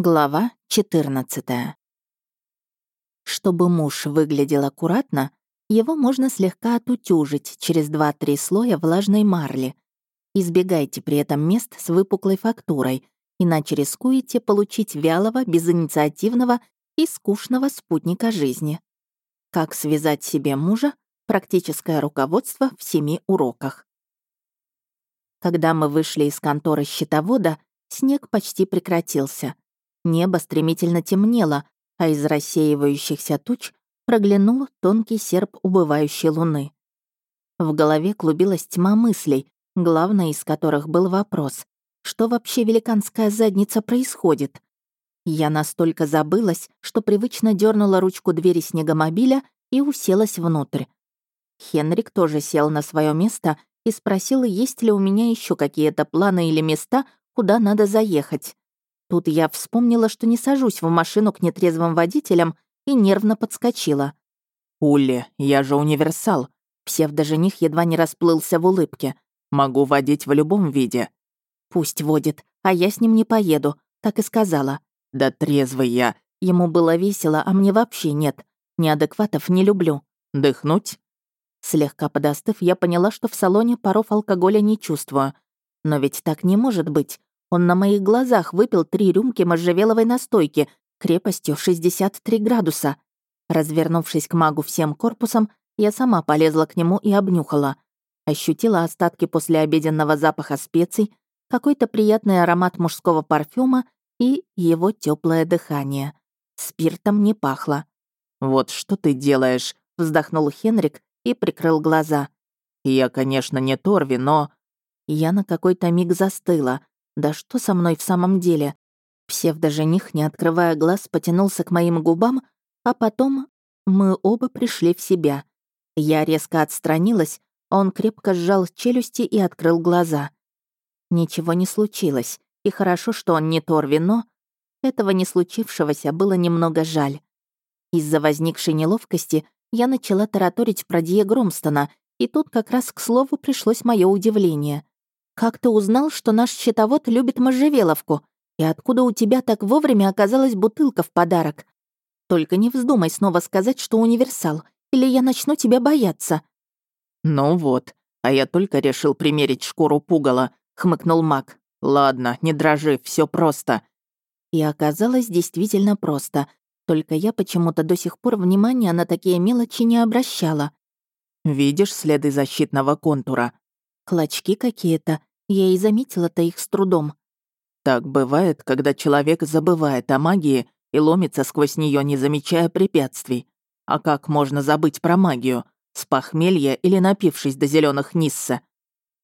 Глава 14. Чтобы муж выглядел аккуратно, его можно слегка отутюжить через 2-3 слоя влажной марли. Избегайте при этом мест с выпуклой фактурой, иначе рискуете получить вялого, безинициативного и скучного спутника жизни. Как связать себе мужа? Практическое руководство в семи уроках. Когда мы вышли из конторы счетовода, снег почти прекратился — Небо стремительно темнело, а из рассеивающихся туч проглянул тонкий серп убывающей луны. В голове клубилась тьма мыслей, главной из которых был вопрос, что вообще великанская задница происходит? Я настолько забылась, что привычно дернула ручку двери снегомобиля и уселась внутрь. Хенрик тоже сел на свое место и спросил, есть ли у меня еще какие-то планы или места, куда надо заехать. Тут я вспомнила, что не сажусь в машину к нетрезвым водителям и нервно подскочила. «Улли, я же универсал». Псевдожених едва не расплылся в улыбке. «Могу водить в любом виде». «Пусть водит, а я с ним не поеду», так и сказала. «Да трезвый я». Ему было весело, а мне вообще нет. Неадекватов не люблю. «Дыхнуть?» Слегка подостыв, я поняла, что в салоне паров алкоголя не чувствую. Но ведь так не может быть. Он на моих глазах выпил три рюмки можжевеловой настойки крепостью 63 градуса. Развернувшись к магу всем корпусом, я сама полезла к нему и обнюхала. Ощутила остатки послеобеденного запаха специй, какой-то приятный аромат мужского парфюма и его теплое дыхание. Спиртом не пахло. «Вот что ты делаешь?» — вздохнул Хенрик и прикрыл глаза. «Я, конечно, не Торви, но...» Я на какой-то миг застыла, да что со мной в самом деле? Псевдожених, не открывая глаз, потянулся к моим губам, а потом мы оба пришли в себя. Я резко отстранилась, он крепко сжал челюсти и открыл глаза. Ничего не случилось, и хорошо, что он не Торви, но этого не случившегося было немного жаль. Из-за возникшей неловкости я начала тараторить про Дия Громстона, и тут как раз к слову пришлось мое удивление. «Как ты узнал, что наш счетовод любит можжевеловку? И откуда у тебя так вовремя оказалась бутылка в подарок? Только не вздумай снова сказать, что универсал, или я начну тебя бояться». «Ну вот, а я только решил примерить шкуру пугала», — хмыкнул маг. «Ладно, не дрожи, все просто». И оказалось действительно просто, только я почему-то до сих пор внимания на такие мелочи не обращала. «Видишь следы защитного контура?» «Клочки какие-то. Я и заметила-то их с трудом. Так бывает, когда человек забывает о магии и ломится сквозь нее, не замечая препятствий. А как можно забыть про магию? С похмелья или напившись до зеленых Нисса?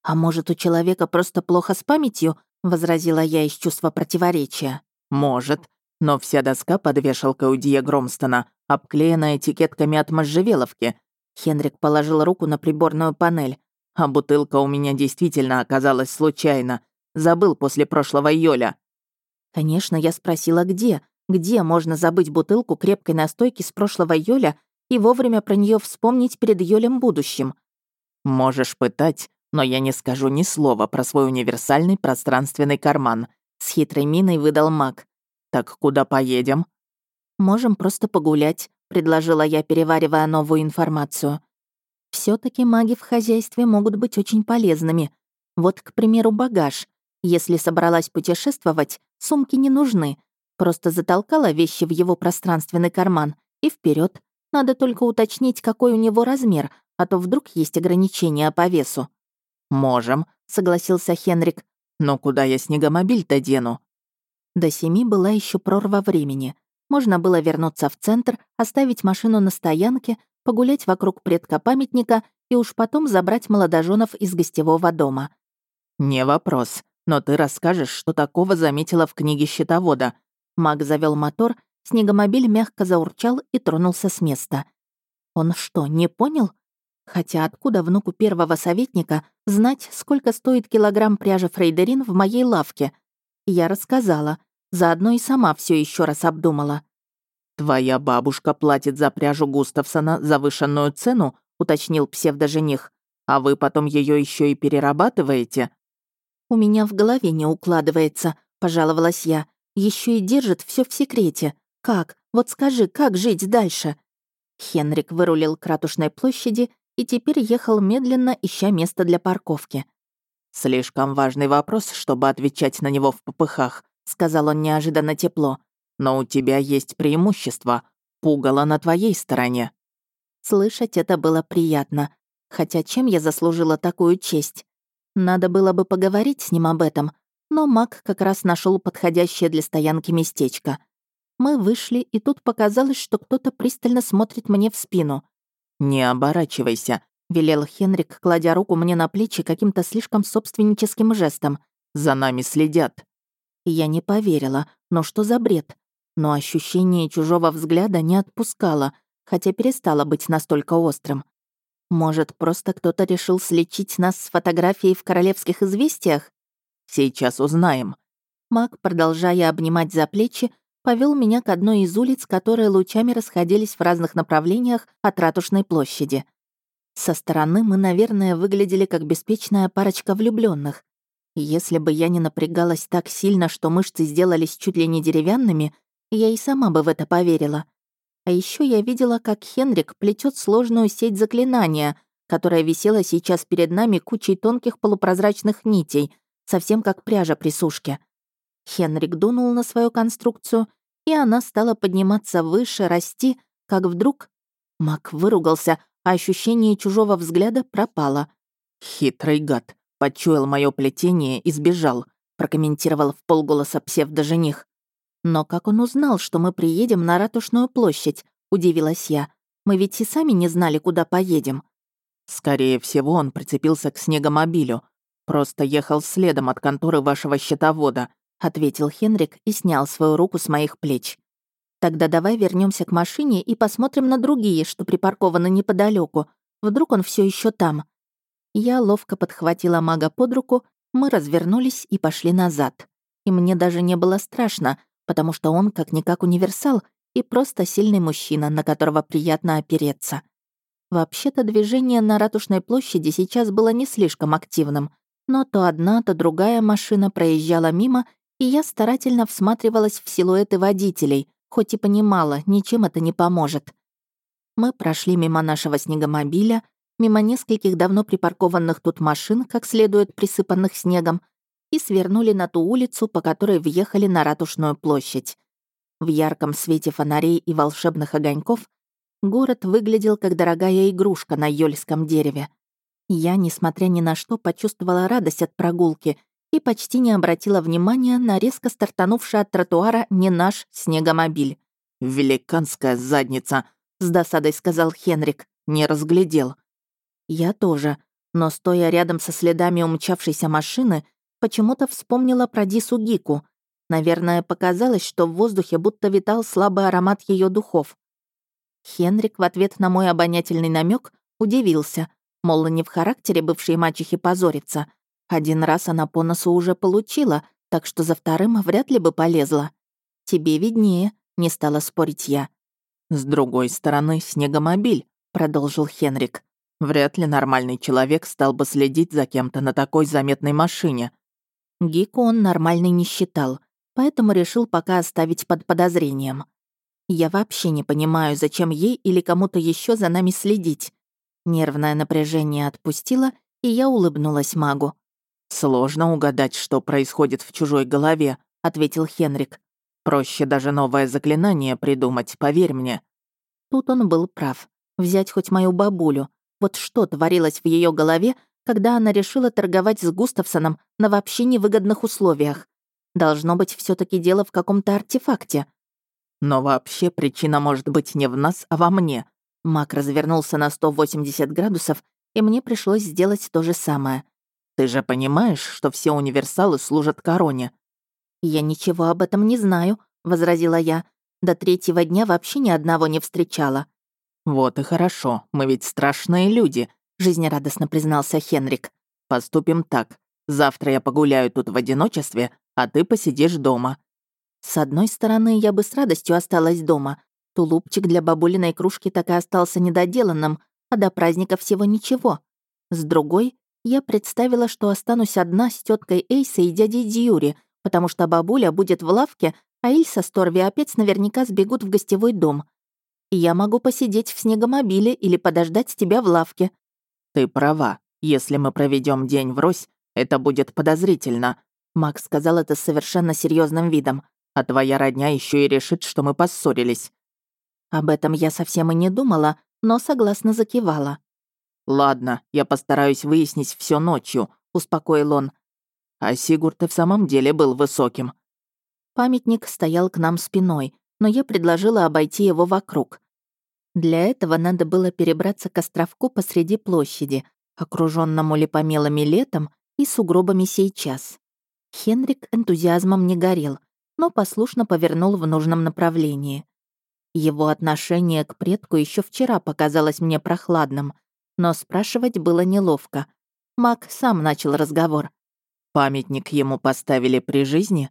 «А может, у человека просто плохо с памятью?» — возразила я из чувства противоречия. «Может. Но вся доска под вешалкой у Дия Громстона обклеена этикетками от можжевеловки». Хенрик положил руку на приборную панель. А бутылка у меня действительно оказалась случайно. Забыл после прошлого Йоля. Конечно, я спросила, где. Где можно забыть бутылку крепкой настойки с прошлого Йоля и вовремя про нее вспомнить перед Йолем будущим? Можешь пытать, но я не скажу ни слова про свой универсальный пространственный карман. С хитрой миной выдал маг. Так куда поедем? Можем просто погулять, предложила я, переваривая новую информацию все таки маги в хозяйстве могут быть очень полезными. Вот, к примеру, багаж. Если собралась путешествовать, сумки не нужны. Просто затолкала вещи в его пространственный карман и вперед. Надо только уточнить, какой у него размер, а то вдруг есть ограничения по весу. «Можем», — согласился Хенрик. «Но куда я снегомобиль-то дену?» До семи была еще прорва времени. Можно было вернуться в центр, оставить машину на стоянке, погулять вокруг предка памятника и уж потом забрать молодоженов из гостевого дома. «Не вопрос, но ты расскажешь, что такого заметила в книге счетовода». Маг завел мотор, снегомобиль мягко заурчал и тронулся с места. Он что, не понял? Хотя откуда внуку первого советника знать, сколько стоит килограмм пряжи Фрейдерин в моей лавке? Я рассказала, заодно и сама все еще раз обдумала. «Твоя бабушка платит за пряжу Густавсона завышенную цену», — уточнил псевдожених. «А вы потом ее еще и перерабатываете?» «У меня в голове не укладывается», — пожаловалась я. Еще и держит все в секрете. Как? Вот скажи, как жить дальше?» Хенрик вырулил к ратушной площади и теперь ехал медленно, ища место для парковки. «Слишком важный вопрос, чтобы отвечать на него в попыхах», — сказал он неожиданно тепло. «Но у тебя есть преимущество. Пугало на твоей стороне». Слышать это было приятно. Хотя чем я заслужила такую честь? Надо было бы поговорить с ним об этом, но маг как раз нашел подходящее для стоянки местечко. Мы вышли, и тут показалось, что кто-то пристально смотрит мне в спину. «Не оборачивайся», — велел Хенрик, кладя руку мне на плечи каким-то слишком собственническим жестом. «За нами следят». Я не поверила, но что за бред? Но ощущение чужого взгляда не отпускало, хотя перестало быть настолько острым. Может, просто кто-то решил слечить нас с фотографией в королевских известиях? Сейчас узнаем. Маг, продолжая обнимать за плечи, повел меня к одной из улиц, которые лучами расходились в разных направлениях от Ратушной площади. Со стороны мы, наверное, выглядели как беспечная парочка влюбленных. Если бы я не напрягалась так сильно, что мышцы сделались чуть ли не деревянными, я и сама бы в это поверила. А еще я видела, как Хенрик плетет сложную сеть заклинания, которая висела сейчас перед нами кучей тонких полупрозрачных нитей, совсем как пряжа при сушке. Хенрик дунул на свою конструкцию, и она стала подниматься выше, расти, как вдруг... Мак выругался, а ощущение чужого взгляда пропало. «Хитрый гад, почуял мое плетение и сбежал», прокомментировал в полголоса псевдожених. «Но как он узнал, что мы приедем на Ратушную площадь?» — удивилась я. «Мы ведь и сами не знали, куда поедем». «Скорее всего, он прицепился к снегомобилю. Просто ехал следом от конторы вашего счетовода», — ответил Хенрик и снял свою руку с моих плеч. «Тогда давай вернемся к машине и посмотрим на другие, что припаркованы неподалеку. Вдруг он все еще там». Я ловко подхватила мага под руку, мы развернулись и пошли назад. И мне даже не было страшно, потому что он как-никак универсал и просто сильный мужчина, на которого приятно опереться. Вообще-то движение на Ратушной площади сейчас было не слишком активным, но то одна, то другая машина проезжала мимо, и я старательно всматривалась в силуэты водителей, хоть и понимала, ничем это не поможет. Мы прошли мимо нашего снегомобиля, мимо нескольких давно припаркованных тут машин, как следует присыпанных снегом, и свернули на ту улицу, по которой въехали на Ратушную площадь. В ярком свете фонарей и волшебных огоньков город выглядел как дорогая игрушка на ёльском дереве. Я, несмотря ни на что, почувствовала радость от прогулки и почти не обратила внимания на резко стартанувший от тротуара не наш снегомобиль. «Великанская задница», — с досадой сказал Хенрик. «Не разглядел». Я тоже, но, стоя рядом со следами умчавшейся машины, почему-то вспомнила про Дису Гику. Наверное, показалось, что в воздухе будто витал слабый аромат ее духов. Хенрик в ответ на мой обонятельный намек удивился, мол, не в характере бывшей мачехи позориться. Один раз она по носу уже получила, так что за вторым вряд ли бы полезла. «Тебе виднее», — не стала спорить я. «С другой стороны, снегомобиль», — продолжил Хенрик. «Вряд ли нормальный человек стал бы следить за кем-то на такой заметной машине. Гику он нормальный не считал, поэтому решил пока оставить под подозрением. Я вообще не понимаю, зачем ей или кому-то еще за нами следить. Нервное напряжение отпустило, и я улыбнулась магу. «Сложно угадать, что происходит в чужой голове», — ответил Хенрик. «Проще даже новое заклинание придумать, поверь мне». Тут он был прав. Взять хоть мою бабулю. Вот что творилось в ее голове, когда она решила торговать с Густавсоном на вообще невыгодных условиях. Должно быть все таки дело в каком-то артефакте. Но вообще причина может быть не в нас, а во мне. Мак развернулся на 180 градусов, и мне пришлось сделать то же самое. Ты же понимаешь, что все универсалы служат короне. Я ничего об этом не знаю, возразила я. До третьего дня вообще ни одного не встречала. Вот и хорошо, мы ведь страшные люди, жизнерадостно признался Хенрик. «Поступим так. Завтра я погуляю тут в одиночестве, а ты посидишь дома». С одной стороны, я бы с радостью осталась дома. Тулупчик для бабулиной кружки так и остался недоделанным, а до праздника всего ничего. С другой, я представила, что останусь одна с теткой Эйсой и дядей Дьюри, потому что бабуля будет в лавке, а Ильса с Торви опять наверняка сбегут в гостевой дом. Я могу посидеть в снегомобиле или подождать тебя в лавке». «Ты права. Если мы проведем день врозь, это будет подозрительно». Макс сказал это с совершенно серьезным видом. «А твоя родня еще и решит, что мы поссорились». Об этом я совсем и не думала, но согласно закивала. «Ладно, я постараюсь выяснить все ночью», — успокоил он. А Сигурд и в самом деле был высоким. Памятник стоял к нам спиной, но я предложила обойти его вокруг. Для этого надо было перебраться к островку посреди площади, окруженному липомелами летом и сугробами сейчас. Хенрик энтузиазмом не горел, но послушно повернул в нужном направлении. Его отношение к предку еще вчера показалось мне прохладным, но спрашивать было неловко. Мак сам начал разговор. «Памятник ему поставили при жизни?»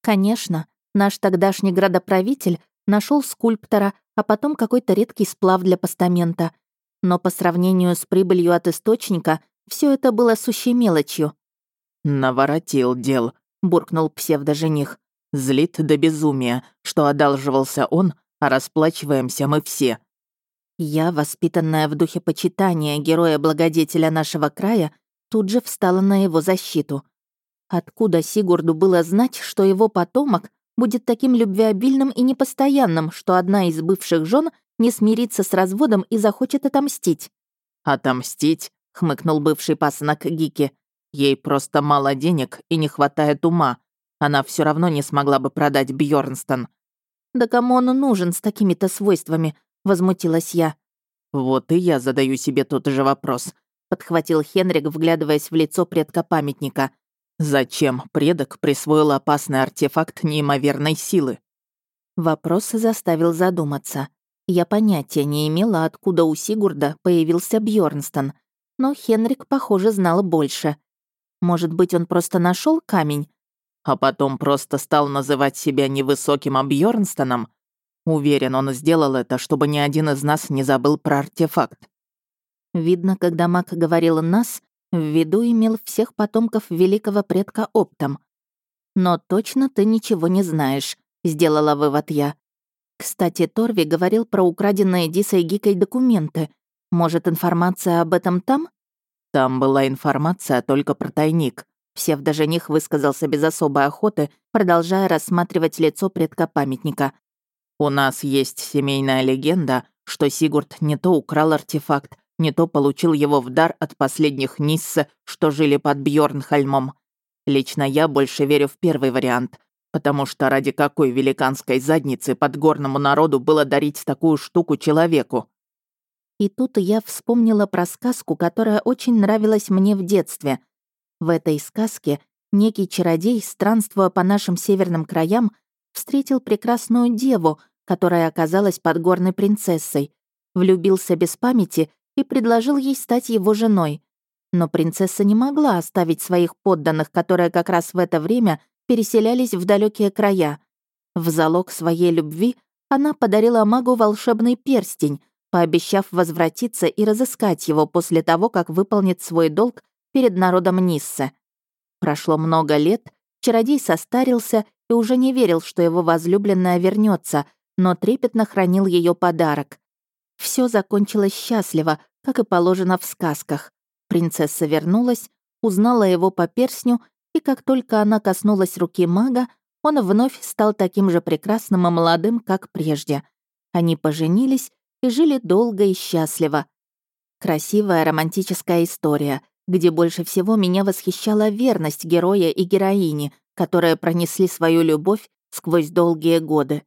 «Конечно. Наш тогдашний градоправитель нашел скульптора, а потом какой-то редкий сплав для постамента. Но по сравнению с прибылью от источника, все это было сущей мелочью. «Наворотил дел», — буркнул псевдожених. «Злит до безумия, что одалживался он, а расплачиваемся мы все». Я, воспитанная в духе почитания героя-благодетеля нашего края, тут же встала на его защиту. Откуда Сигурду было знать, что его потомок будет таким любвеобильным и непостоянным, что одна из бывших жен не смирится с разводом и захочет отомстить? «Отомстить?» — хмыкнул бывший пасынок Гики. «Ей просто мало денег и не хватает ума. Она все равно не смогла бы продать Бьорнстон. «Да кому он нужен с такими-то свойствами?» — возмутилась я. «Вот и я задаю себе тот же вопрос», — подхватил Хенрик, вглядываясь в лицо предка памятника. «Зачем предок присвоил опасный артефакт неимоверной силы?» Вопрос заставил задуматься. Я понятия не имела, откуда у Сигурда появился Бьорнстон, но Хенрик, похоже, знал больше. Может быть, он просто нашел камень? А потом просто стал называть себя невысоким Бьорнстоном? Уверен, он сделал это, чтобы ни один из нас не забыл про артефакт. Видно, когда маг говорил «нас», в виду имел всех потомков великого предка оптом. «Но точно ты ничего не знаешь», — сделала вывод я. Кстати, Торви говорил про украденные Дисой Гикой документы. Может, информация об этом там? Там была информация только про тайник. Псевдожених высказался без особой охоты, продолжая рассматривать лицо предка памятника. У нас есть семейная легенда, что Сигурд не то украл артефакт, не то получил его в дар от последних Нисса, что жили под Бьорнхальмом. Лично я больше верю в первый вариант, потому что ради какой великанской задницы подгорному народу было дарить такую штуку человеку? И тут я вспомнила про сказку, которая очень нравилась мне в детстве. В этой сказке некий чародей, странствуя по нашим северным краям, встретил прекрасную деву, которая оказалась подгорной принцессой, влюбился без памяти и предложил ей стать его женой. Но принцесса не могла оставить своих подданных, которые как раз в это время переселялись в далекие края. В залог своей любви она подарила магу волшебный перстень, пообещав возвратиться и разыскать его после того, как выполнит свой долг перед народом Ниссе. Прошло много лет, чародей состарился и уже не верил, что его возлюбленная вернется, но трепетно хранил ее подарок. Все закончилось счастливо, как и положено в сказках. Принцесса вернулась, узнала его по перстню, и как только она коснулась руки мага, он вновь стал таким же прекрасным и молодым, как прежде. Они поженились и жили долго и счастливо. Красивая романтическая история, где больше всего меня восхищала верность героя и героини, которые пронесли свою любовь сквозь долгие годы.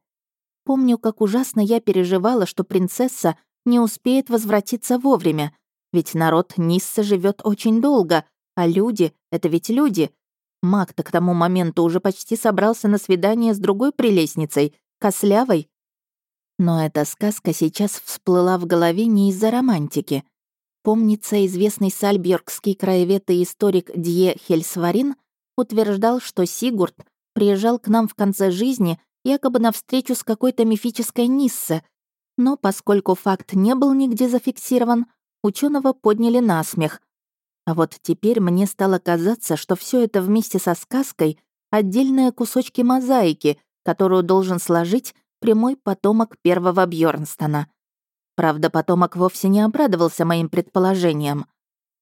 Помню, как ужасно я переживала, что принцесса не успеет возвратиться вовремя, ведь народ Нисса живет очень долго, а люди — это ведь люди. Маг-то к тому моменту уже почти собрался на свидание с другой прелестницей, Кослявой. Но эта сказка сейчас всплыла в голове не из-за романтики. Помнится, известный сальбергский краевед и историк Дье Хельсварин утверждал, что Сигурд приезжал к нам в конце жизни якобы на встречу с какой-то мифической Ниссе, но поскольку факт не был нигде зафиксирован, ученого подняли на смех. А вот теперь мне стало казаться, что все это вместе со сказкой отдельные кусочки мозаики, которую должен сложить прямой потомок первого Бьорнстона. Правда, потомок вовсе не обрадовался моим предположениям.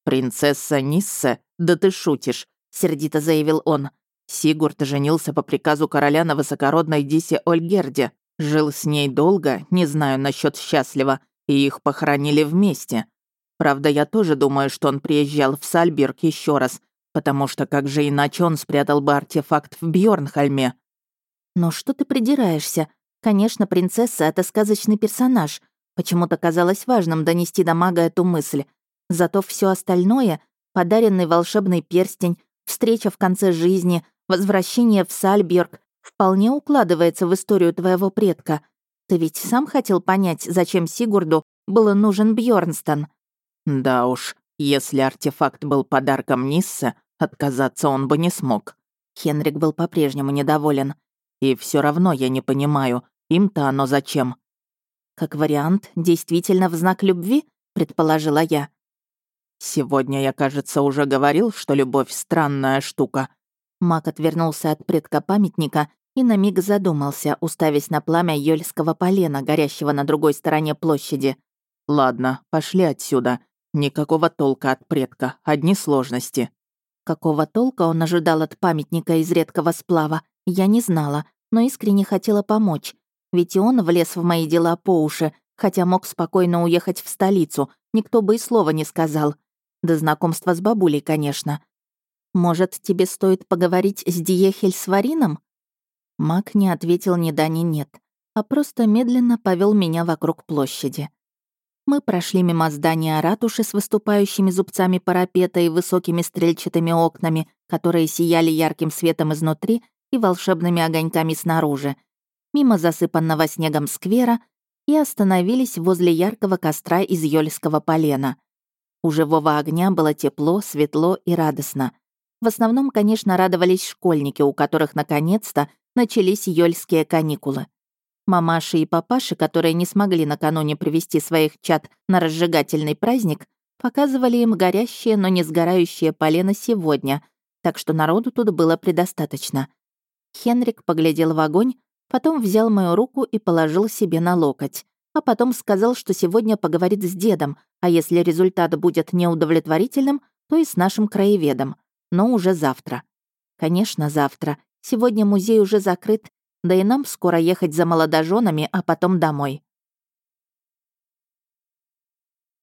«Принцесса Нисса? Да ты шутишь», — сердито заявил он. Сигурд женился по приказу короля на высокородной Дисе Ольгерде. Жил с ней долго, не знаю насчет счастливо, и их похоронили вместе. Правда, я тоже думаю, что он приезжал в Сальберг еще раз, потому что как же иначе он спрятал бы артефакт в Бьорнхальме. Но что ты придираешься? Конечно, принцесса — это сказочный персонаж. Почему-то казалось важным донести до мага эту мысль. Зато все остальное — подаренный волшебный перстень, встреча в конце жизни, возвращение в Сальберг — вполне укладывается в историю твоего предка. Ты ведь сам хотел понять, зачем Сигурду было нужен Бьорнстон. Да уж, если артефакт был подарком Ниссе, отказаться он бы не смог. Хенрик был по-прежнему недоволен. И все равно я не понимаю, им-то оно зачем? Как вариант, действительно в знак любви, предположила я. Сегодня я, кажется, уже говорил, что любовь — странная штука. Мак отвернулся от предка памятника и на миг задумался, уставясь на пламя ёльского полена, горящего на другой стороне площади. «Ладно, пошли отсюда. Никакого толка от предка, одни сложности». Какого толка он ожидал от памятника из редкого сплава, я не знала, но искренне хотела помочь. Ведь и он влез в мои дела по уши, хотя мог спокойно уехать в столицу, никто бы и слова не сказал. До знакомства с бабулей, конечно. Может, тебе стоит поговорить с Диехель с Варином? Мак не ответил ни да, ни нет, а просто медленно повел меня вокруг площади. Мы прошли мимо здания ратуши с выступающими зубцами парапета и высокими стрельчатыми окнами, которые сияли ярким светом изнутри и волшебными огоньками снаружи, мимо засыпанного снегом сквера и остановились возле яркого костра из ёльского полена. У живого огня было тепло, светло и радостно. В основном, конечно, радовались школьники, у которых наконец-то начались ёльские каникулы. Мамаши и папаши, которые не смогли накануне привести своих чад на разжигательный праздник, показывали им горящее, но не сгорающее полено сегодня, так что народу тут было предостаточно. Хенрик поглядел в огонь, потом взял мою руку и положил себе на локоть а потом сказал, что сегодня поговорит с дедом, а если результат будет неудовлетворительным, то и с нашим краеведом. Но уже завтра. Конечно, завтра. Сегодня музей уже закрыт, да и нам скоро ехать за молодоженами, а потом домой.